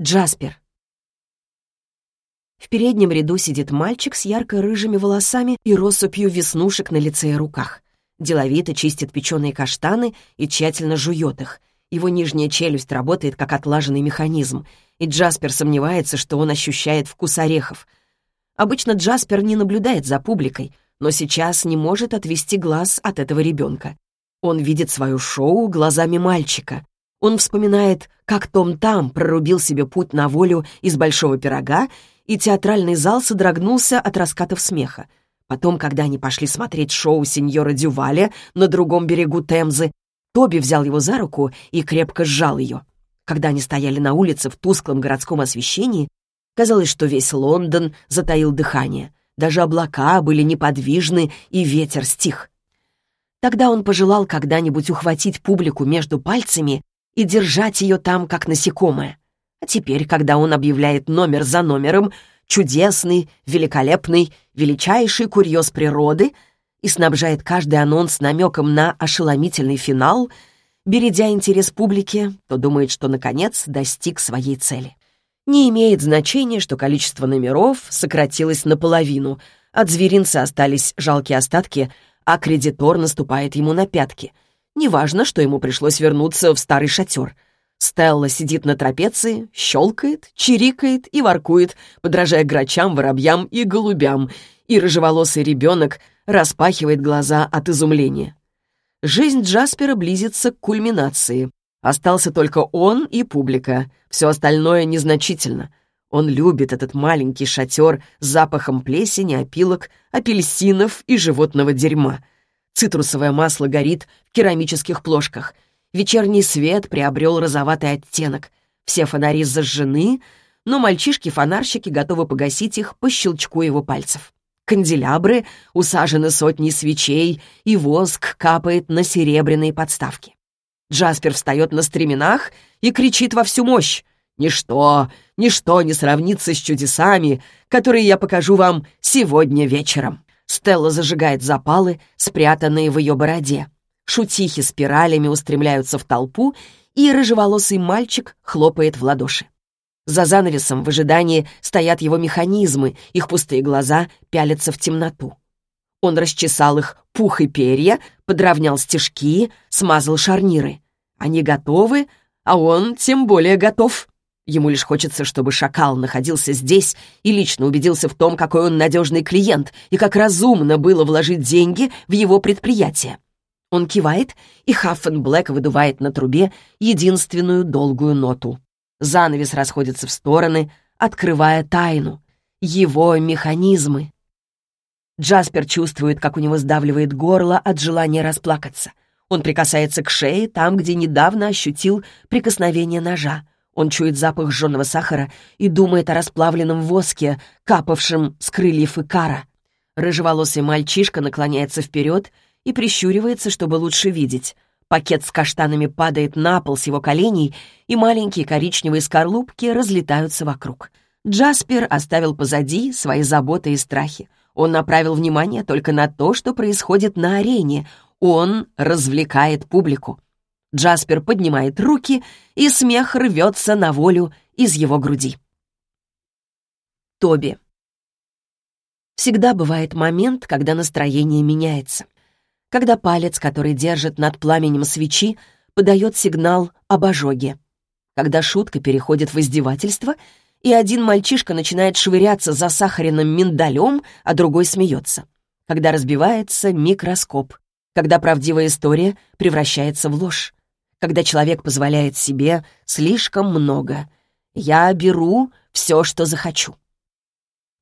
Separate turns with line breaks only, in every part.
Джаспер. В переднем ряду сидит мальчик с ярко-рыжими волосами и россыпью веснушек на лице и руках. Деловито чистит печеные каштаны и тщательно жует их. Его нижняя челюсть работает как отлаженный механизм, и Джаспер сомневается, что он ощущает вкус орехов. Обычно Джаспер не наблюдает за публикой, но сейчас не может отвести глаз от этого ребенка. Он видит свое шоу глазами мальчика. Он вспоминает, как Том Там прорубил себе путь на волю из большого пирога, и театральный зал содрогнулся от раскатов смеха. Потом, когда они пошли смотреть шоу сеньора Дюваля на другом берегу Темзы, Тоби взял его за руку и крепко сжал ее. Когда они стояли на улице в тусклом городском освещении, казалось, что весь Лондон затаил дыхание. Даже облака были неподвижны, и ветер стих. Тогда он пожелал когда-нибудь ухватить публику между пальцами и держать ее там, как насекомое. А теперь, когда он объявляет номер за номером «чудесный», «великолепный», «величайший курьез природы» и снабжает каждый анонс намеком на ошеломительный финал, бередя интерес публики, то думает, что, наконец, достиг своей цели. Не имеет значения, что количество номеров сократилось наполовину, от зверинца остались жалкие остатки, а кредитор наступает ему на пятки. Неважно, что ему пришлось вернуться в старый шатер. Стелла сидит на трапеции, щелкает, чирикает и воркует, подражая грачам, воробьям и голубям, и рыжеволосый ребенок распахивает глаза от изумления. Жизнь Джаспера близится к кульминации. Остался только он и публика. Все остальное незначительно. Он любит этот маленький шатер с запахом плесени, опилок, апельсинов и животного дерьма. Цитрусовое масло горит в керамических плошках. Вечерний свет приобрел розоватый оттенок. Все фонари зажжены, но мальчишки-фонарщики готовы погасить их по щелчку его пальцев. Канделябры усажены сотней свечей, и воск капает на серебряные подставки. Джаспер встает на стременах и кричит во всю мощь. «Ничто, ничто не сравнится с чудесами, которые я покажу вам сегодня вечером». Стелла зажигает запалы, спрятанные в ее бороде. Шутихи спиралями устремляются в толпу, и рыжеволосый мальчик хлопает в ладоши. За занавесом в ожидании стоят его механизмы, их пустые глаза пялятся в темноту. Он расчесал их пух и перья, подровнял стежки, смазал шарниры. Они готовы, а он тем более готов. Ему лишь хочется, чтобы шакал находился здесь и лично убедился в том, какой он надежный клиент и как разумно было вложить деньги в его предприятие. Он кивает, и Хаффен Блэк выдувает на трубе единственную долгую ноту. Занавес расходится в стороны, открывая тайну. Его механизмы. Джаспер чувствует, как у него сдавливает горло от желания расплакаться. Он прикасается к шее, там, где недавно ощутил прикосновение ножа. Он чует запах жженого сахара и думает о расплавленном воске, капавшем с крыльев Икара. Рыжеволосый мальчишка наклоняется вперед и прищуривается, чтобы лучше видеть. Пакет с каштанами падает на пол с его коленей, и маленькие коричневые скорлупки разлетаются вокруг. Джаспер оставил позади свои заботы и страхи. Он направил внимание только на то, что происходит на арене. Он развлекает публику. Джаспер поднимает руки, и смех рвется на волю из его груди. Тоби. Всегда бывает момент, когда настроение меняется. Когда палец, который держит над пламенем свечи, подает сигнал об ожоге. Когда шутка переходит в издевательство — и один мальчишка начинает швыряться за сахаренным миндалем, а другой смеется. Когда разбивается микроскоп, когда правдивая история превращается в ложь, когда человек позволяет себе слишком много. Я беру все, что захочу.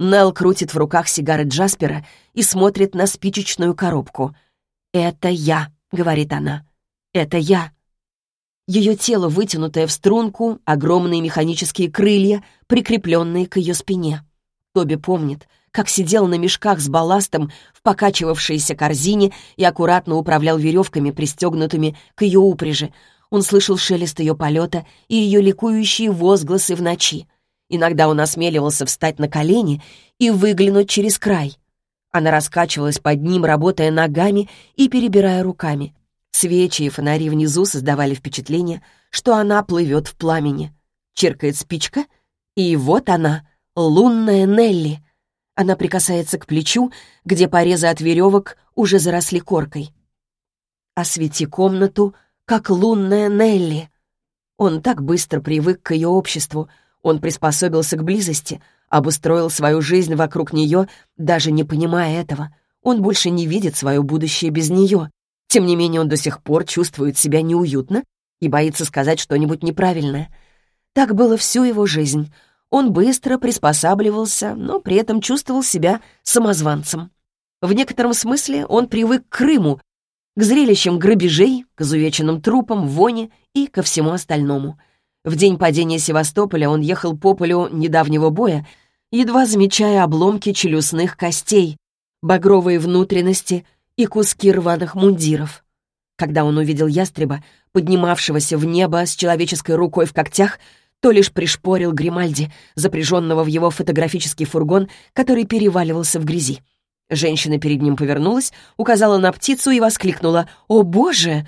Нелл крутит в руках сигары Джаспера и смотрит на спичечную коробку. «Это я», — говорит она. «Это я». Ее тело, вытянутое в струнку, огромные механические крылья, прикрепленные к ее спине. Тоби помнит, как сидел на мешках с балластом в покачивавшейся корзине и аккуратно управлял веревками, пристегнутыми к ее упряжи. Он слышал шелест ее полета и ее ликующие возгласы в ночи. Иногда он осмеливался встать на колени и выглянуть через край. Она раскачивалась под ним, работая ногами и перебирая руками. Свечи и фонари внизу создавали впечатление, что она плывет в пламени. Чиркает спичка, и вот она, лунная Нелли. Она прикасается к плечу, где порезы от веревок уже заросли коркой. «Освети комнату, как лунная Нелли». Он так быстро привык к ее обществу, он приспособился к близости, обустроил свою жизнь вокруг нее, даже не понимая этого. Он больше не видит свое будущее без нее. Тем не менее, он до сих пор чувствует себя неуютно и боится сказать что-нибудь неправильное. Так было всю его жизнь. Он быстро приспосабливался, но при этом чувствовал себя самозванцем. В некотором смысле он привык к Крыму, к зрелищам грабежей, к изувеченным трупам, воне и ко всему остальному. В день падения Севастополя он ехал по полю недавнего боя, едва замечая обломки челюстных костей, багровые внутренности и куски рваных мундиров. Когда он увидел ястреба, поднимавшегося в небо с человеческой рукой в когтях, то лишь пришпорил Гримальди, запряженного в его фотографический фургон, который переваливался в грязи. Женщина перед ним повернулась, указала на птицу и воскликнула «О, Боже!»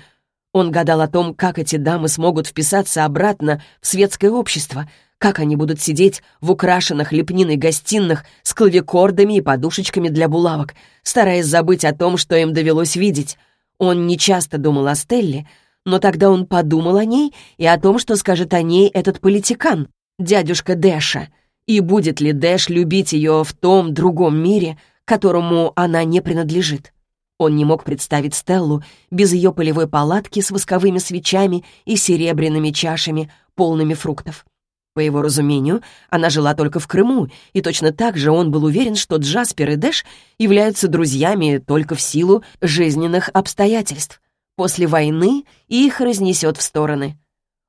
Он гадал о том, как эти дамы смогут вписаться обратно в светское общество, как они будут сидеть в украшенных лепниной гостиных с клавикордами и подушечками для булавок, стараясь забыть о том, что им довелось видеть. Он нечасто думал о Стелле, но тогда он подумал о ней и о том, что скажет о ней этот политикан, дядюшка Дэша, и будет ли Дэш любить ее в том другом мире, которому она не принадлежит. Он не мог представить Стеллу без ее полевой палатки с восковыми свечами и серебряными чашами, полными фруктов. По его разумению, она жила только в Крыму, и точно так же он был уверен, что Джаспер и Дэш являются друзьями только в силу жизненных обстоятельств. После войны их разнесет в стороны.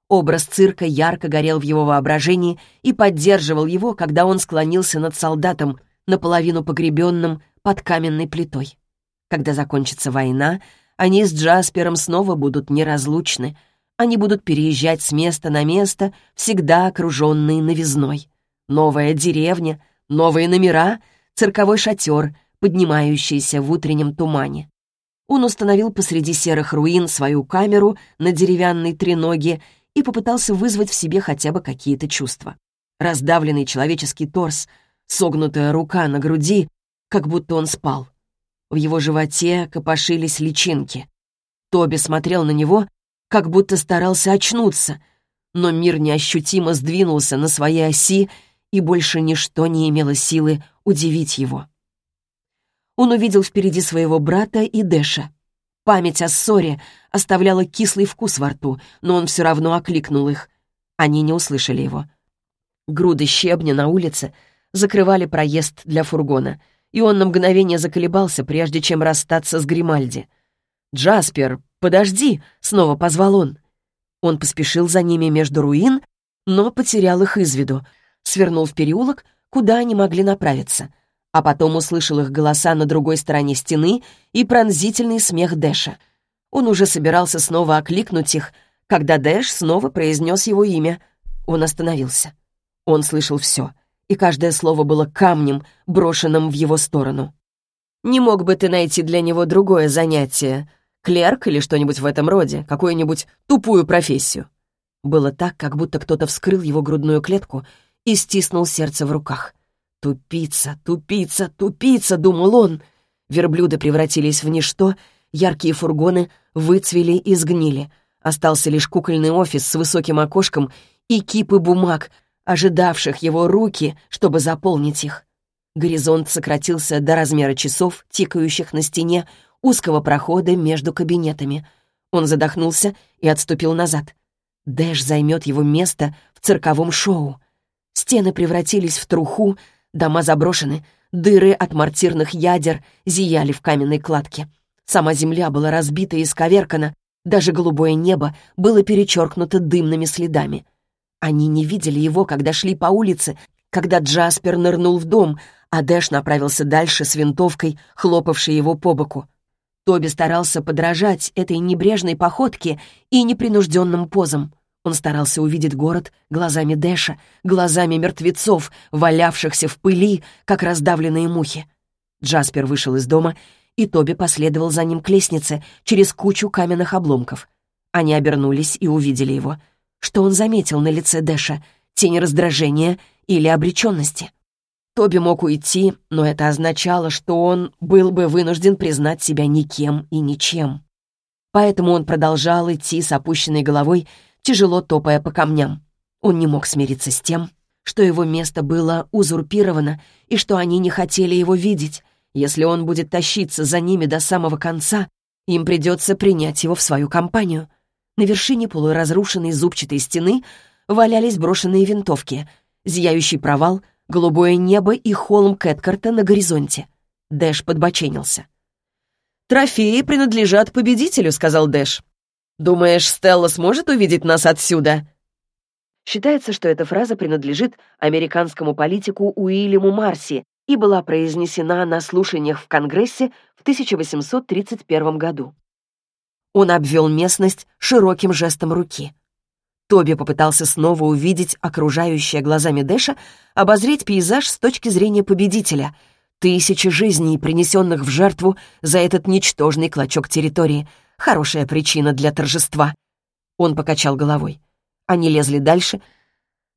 Образ цирка ярко горел в его воображении и поддерживал его, когда он склонился над солдатом, наполовину погребенным под каменной плитой. Когда закончится война, они с Джаспером снова будут неразлучны. Они будут переезжать с места на место, всегда окруженные новизной. Новая деревня, новые номера, цирковой шатер, поднимающийся в утреннем тумане. Он установил посреди серых руин свою камеру на деревянной треноге и попытался вызвать в себе хотя бы какие-то чувства. Раздавленный человеческий торс, согнутая рука на груди, как будто он спал. В его животе копошились личинки. Тоби смотрел на него, как будто старался очнуться, но мир неощутимо сдвинулся на своей оси, и больше ничто не имело силы удивить его. Он увидел впереди своего брата и Дэша. Память о ссоре оставляла кислый вкус во рту, но он все равно окликнул их. Они не услышали его. Груды щебня на улице закрывали проезд для фургона — и он на мгновение заколебался, прежде чем расстаться с Гримальди. «Джаспер, подожди!» — снова позвал он. Он поспешил за ними между руин, но потерял их из виду, свернул в переулок, куда они могли направиться, а потом услышал их голоса на другой стороне стены и пронзительный смех Дэша. Он уже собирался снова окликнуть их, когда Дэш снова произнес его имя. Он остановился. Он слышал все — и каждое слово было камнем, брошенным в его сторону. «Не мог бы ты найти для него другое занятие? Клерк или что-нибудь в этом роде? Какую-нибудь тупую профессию?» Было так, как будто кто-то вскрыл его грудную клетку и стиснул сердце в руках. «Тупица, тупица, тупица!» — думал он. Верблюды превратились в ничто, яркие фургоны выцвели и сгнили. Остался лишь кукольный офис с высоким окошком и кипы бумаг — ожидавших его руки, чтобы заполнить их. Горизонт сократился до размера часов, тикающих на стене, узкого прохода между кабинетами. Он задохнулся и отступил назад. Дэш займет его место в цирковом шоу. Стены превратились в труху, дома заброшены, дыры от мортирных ядер зияли в каменной кладке. Сама земля была разбита и сковеркана, даже голубое небо было перечеркнуто дымными следами — они не видели его, когда шли по улице, когда Джаспер нырнул в дом, а Дэш направился дальше с винтовкой, хлопавшей его по боку. Тоби старался подражать этой небрежной походке и непринужденным позам. Он старался увидеть город глазами Дэша, глазами мертвецов, валявшихся в пыли, как раздавленные мухи. Джаспер вышел из дома, и Тоби последовал за ним к лестнице через кучу каменных обломков. Они обернулись и увидели его — что он заметил на лице Дэша? тень раздражения или обреченности. Тоби мог уйти, но это означало, что он был бы вынужден признать себя никем и ничем. Поэтому он продолжал идти с опущенной головой, тяжело топая по камням. Он не мог смириться с тем, что его место было узурпировано и что они не хотели его видеть. Если он будет тащиться за ними до самого конца, им придется принять его в свою компанию. На вершине полуразрушенной зубчатой стены валялись брошенные винтовки, зияющий провал, голубое небо и холм Кэткарта на горизонте. Дэш подбоченился. «Трофеи принадлежат победителю», — сказал Дэш. «Думаешь, Стелла сможет увидеть нас отсюда?» Считается, что эта фраза принадлежит американскому политику Уильяму Марси и была произнесена на слушаниях в Конгрессе в 1831 году. Он обвел местность широким жестом руки. Тоби попытался снова увидеть окружающее глазами Дэша, обозреть пейзаж с точки зрения победителя — Тысячи жизней, принесенных в жертву за этот ничтожный клочок территории. Хорошая причина для торжества. Он покачал головой. Они лезли дальше,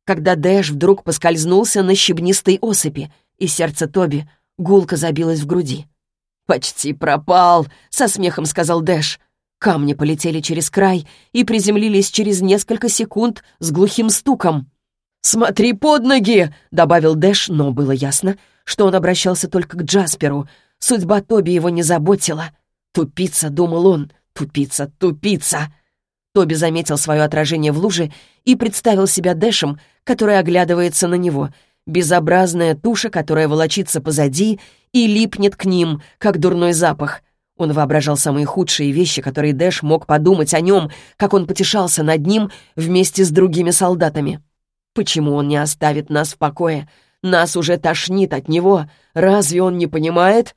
когда Дэш вдруг поскользнулся на щебнистой осыпи, и сердце Тоби гулко забилось в груди. «Почти пропал», — со смехом сказал Дэш. Камни полетели через край и приземлились через несколько секунд с глухим стуком. «Смотри под ноги!» — добавил Дэш, но было ясно, что он обращался только к Джасперу. Судьба Тоби его не заботила. «Тупица», — думал он, — «тупица, тупица». Тоби заметил свое отражение в луже и представил себя Дэшем, который оглядывается на него. Безобразная туша, которая волочится позади и липнет к ним, как дурной запах. Он воображал самые худшие вещи, которые Дэш мог подумать о нем, как он потешался над ним вместе с другими солдатами. Почему он не оставит нас в покое? Нас уже тошнит от него. Разве он не понимает?»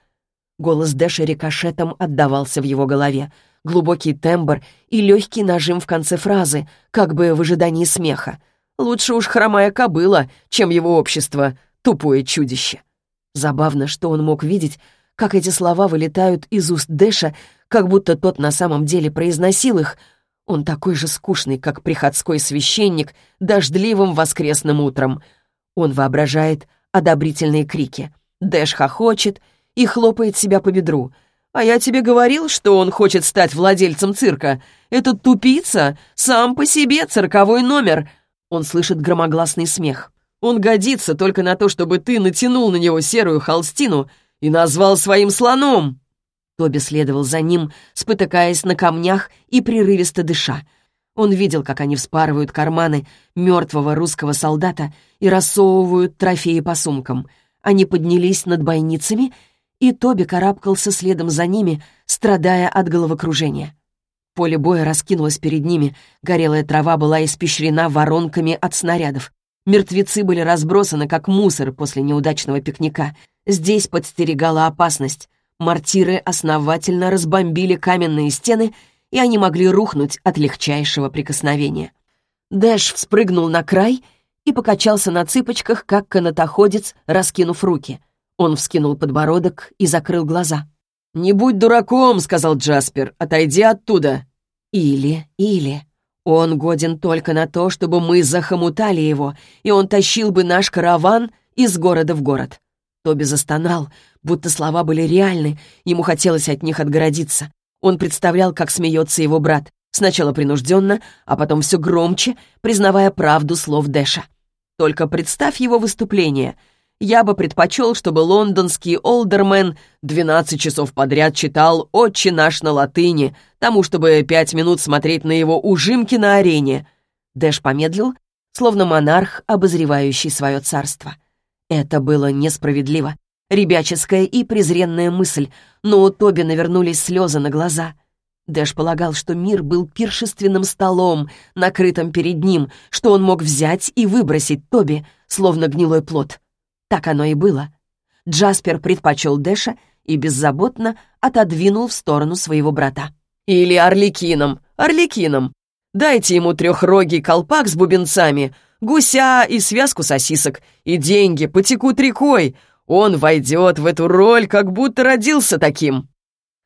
Голос Дэша рикошетом отдавался в его голове. Глубокий тембр и легкий нажим в конце фразы, как бы в ожидании смеха. Лучше уж хромая кобыла, чем его общество, тупое чудище. Забавно, что он мог видеть, как эти слова вылетают из уст Дэша, как будто тот на самом деле произносил их — он такой же скучный, как приходской священник, дождливым воскресным утром. Он воображает одобрительные крики. Дэш хохочет и хлопает себя по бедру. «А я тебе говорил, что он хочет стать владельцем цирка. Этот тупица сам по себе цирковой номер». Он слышит громогласный смех. «Он годится только на то, чтобы ты натянул на него серую холстину и назвал своим слоном». Тоби следовал за ним, спотыкаясь на камнях и прерывисто дыша. Он видел, как они вспарывают карманы мертвого русского солдата и рассовывают трофеи по сумкам. Они поднялись над бойницами, и Тоби карабкался следом за ними, страдая от головокружения. Поле боя раскинулось перед ними, горелая трава была испещрена воронками от снарядов. Мертвецы были разбросаны, как мусор после неудачного пикника. Здесь подстерегала опасность. Мортиры основательно разбомбили каменные стены, и они могли рухнуть от легчайшего прикосновения. Дэш вспрыгнул на край и покачался на цыпочках, как канатоходец, раскинув руки. Он вскинул подбородок и закрыл глаза. «Не будь дураком», — сказал Джаспер, — «отойди оттуда». «Или, или...» Он годен только на то, чтобы мы захомутали его, и он тащил бы наш караван из города в город. Тоби застонал, будто слова были реальны, ему хотелось от них отгородиться. Он представлял, как смеется его брат, сначала принужденно, а потом все громче, признавая правду слов Дэша. Только представь его выступление. Я бы предпочел, чтобы лондонский олдермен 12 часов подряд читал «Отче наш» на латыни, тому, чтобы пять минут смотреть на его ужимки на арене. Дэш помедлил, словно монарх, обозревающий свое царство. Это было несправедливо. Ребяческая и презренная мысль, но у Тоби навернулись слезы на глаза. Дэш полагал, что мир был пиршественным столом, накрытым перед ним, что он мог взять и выбросить Тоби, словно гнилой плод. Так оно и было. Джаспер предпочел Дэша и беззаботно отодвинул в сторону своего брата. «Или Орликином, Орликином. Дайте ему трехрогий колпак с бубенцами, гуся и связку сосисок, и деньги потекут рекой. Он войдет в эту роль, как будто родился таким».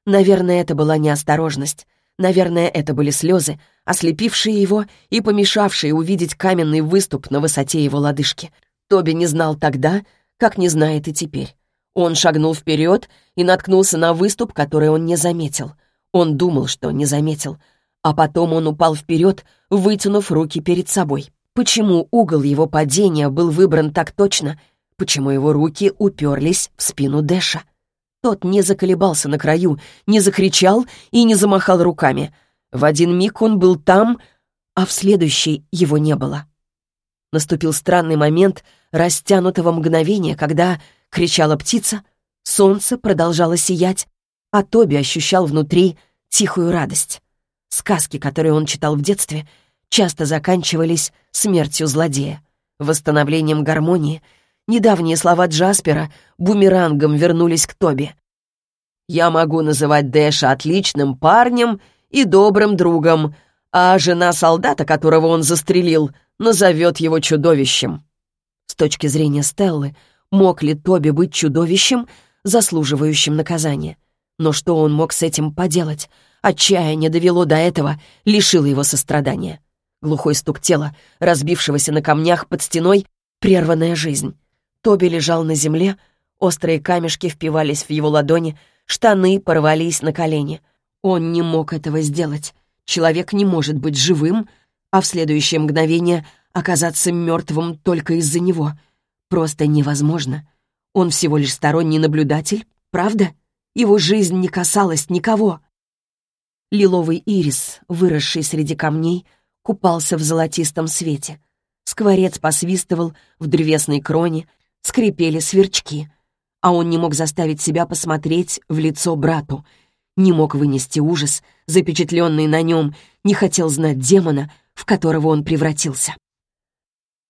Наверное, это была неосторожность. Наверное, это были слезы, ослепившие его и помешавшие увидеть каменный выступ на высоте его лодыжки. Тоби не знал тогда, как не знает и теперь. Он шагнул вперед и наткнулся на выступ, который он не заметил. Он думал, что не заметил. А потом он упал вперед, вытянув руки перед собой. Почему угол его падения был выбран так точно? Почему его руки уперлись в спину Дэша? Тот не заколебался на краю, не закричал и не замахал руками. В один миг он был там, а в следующий его не было. Наступил странный момент растянутого мгновения, когда кричала птица, солнце продолжало сиять, а Тоби ощущал внутри тихую радость. Сказки, которые он читал в детстве, часто заканчивались смертью злодея, восстановлением гармонии. Недавние слова Джаспера бумерангом вернулись к Тоби. «Я могу называть Дэша отличным парнем и добрым другом, а жена солдата, которого он застрелил, назовет его чудовищем». С точки зрения Стеллы, мог ли Тоби быть чудовищем, заслуживающим наказания? Но что он мог с этим поделать? Отчаяние довело до этого, лишило его сострадания. Глухой стук тела, разбившегося на камнях под стеной, прерванная жизнь. Тоби лежал на земле, острые камешки впивались в его ладони, штаны порвались на колени. Он не мог этого сделать. Человек не может быть живым, а в следующее мгновение оказаться мертвым только из-за него. Просто невозможно. Он всего лишь сторонний наблюдатель, правда? Его жизнь не касалась никого. Лиловый ирис, выросший среди камней, купался в золотистом свете. Скворец посвистывал в древесной кроне, скрипели сверчки. А он не мог заставить себя посмотреть в лицо брату, не мог вынести ужас, запечатленный на нем, не хотел знать демона, в которого он превратился.